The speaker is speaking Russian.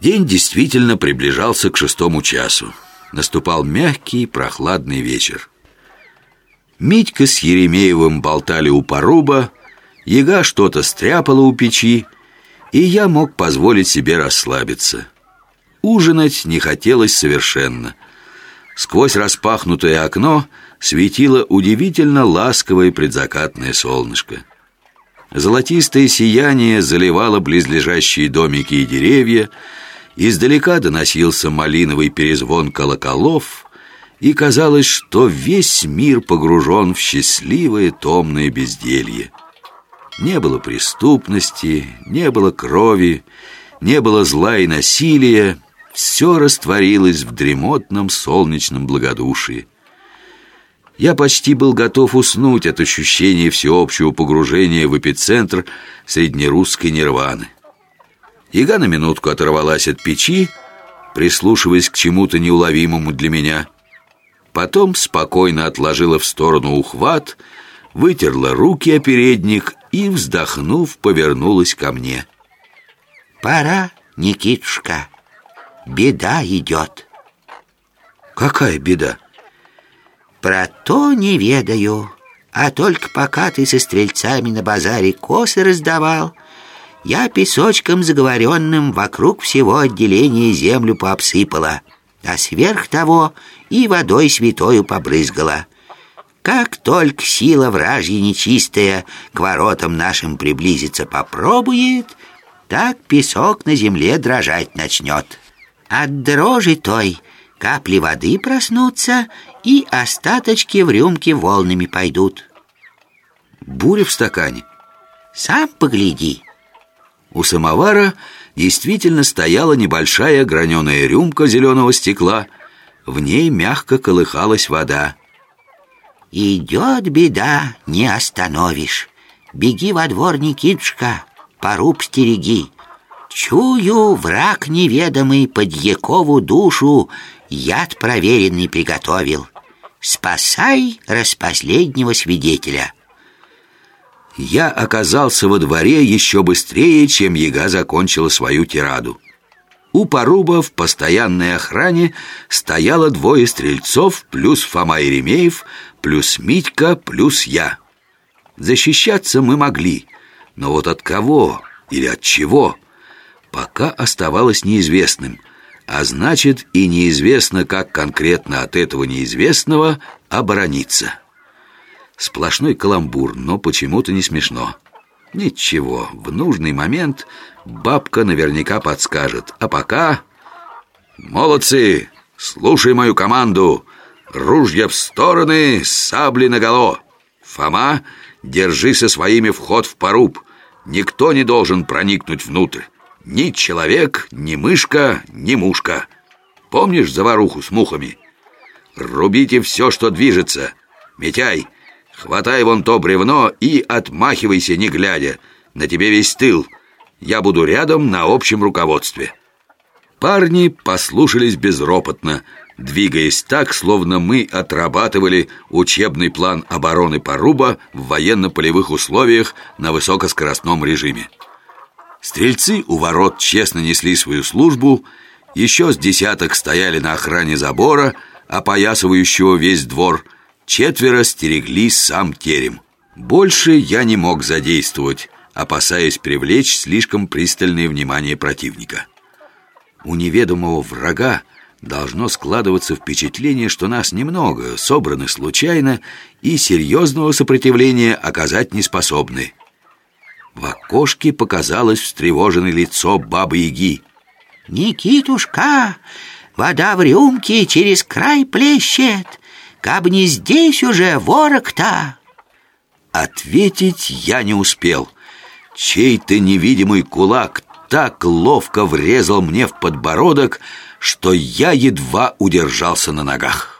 День действительно приближался к шестому часу. Наступал мягкий, прохладный вечер. Митька с Еремеевым болтали у поруба, Яга что-то стряпала у печи, и я мог позволить себе расслабиться. Ужинать не хотелось совершенно. Сквозь распахнутое окно светило удивительно ласковое предзакатное солнышко. Золотистое сияние заливало близлежащие домики и деревья, Издалека доносился малиновый перезвон колоколов, и казалось, что весь мир погружен в счастливое томное безделье. Не было преступности, не было крови, не было зла и насилия, все растворилось в дремотном солнечном благодушии. Я почти был готов уснуть от ощущения всеобщего погружения в эпицентр среднерусской нирваны. Яга на минутку оторвалась от печи, прислушиваясь к чему-то неуловимому для меня. Потом спокойно отложила в сторону ухват, вытерла руки о передник и, вздохнув, повернулась ко мне. «Пора, Никитушка, беда идет». «Какая беда?» «Про то не ведаю, а только пока ты со стрельцами на базаре косы раздавал, я песочком заговоренным вокруг всего отделения землю пообсыпала, а сверх того и водой святою побрызгала. Как только сила вражья нечистая к воротам нашим приблизиться попробует, так песок на земле дрожать начнет. От дрожи той капли воды проснутся, и остаточки в рюмке волнами пойдут. Буря в стакане. Сам погляди. У самовара действительно стояла небольшая граненая рюмка зеленого стекла. В ней мягко колыхалась вода. «Идет беда, не остановишь. Беги во двор, Никитушка, поруб стереги. Чую, враг неведомый под Якову душу яд проверенный приготовил. Спасай распоследнего свидетеля» я оказался во дворе еще быстрее, чем яга закончила свою тираду. У поруба в постоянной охране стояло двое стрельцов, плюс Фома Еремеев, плюс Митька, плюс я. Защищаться мы могли, но вот от кого или от чего пока оставалось неизвестным, а значит и неизвестно, как конкретно от этого неизвестного оборониться. Сплошной каламбур, но почему-то не смешно. Ничего, в нужный момент бабка наверняка подскажет. А пока... Молодцы! Слушай мою команду! Ружья в стороны, сабли наголо! Фома, держи со своими вход в поруб. Никто не должен проникнуть внутрь. Ни человек, ни мышка, ни мушка. Помнишь заваруху с мухами? Рубите все, что движется. Митяй, Хватай вон то бревно и отмахивайся, не глядя. На тебе весь тыл. Я буду рядом на общем руководстве». Парни послушались безропотно, двигаясь так, словно мы отрабатывали учебный план обороны Поруба в военно-полевых условиях на высокоскоростном режиме. Стрельцы у ворот честно несли свою службу, еще с десяток стояли на охране забора, опоясывающего весь двор – Четверо стерегли сам терем. Больше я не мог задействовать, опасаясь привлечь слишком пристальное внимание противника. У неведомого врага должно складываться впечатление, что нас немного, собраны случайно и серьезного сопротивления оказать не способны. В окошке показалось встревоженное лицо бабы-яги. «Никитушка, вода в рюмке через край плещет. Каб не здесь уже ворог-то!» Ответить я не успел. Чей-то невидимый кулак так ловко врезал мне в подбородок, что я едва удержался на ногах.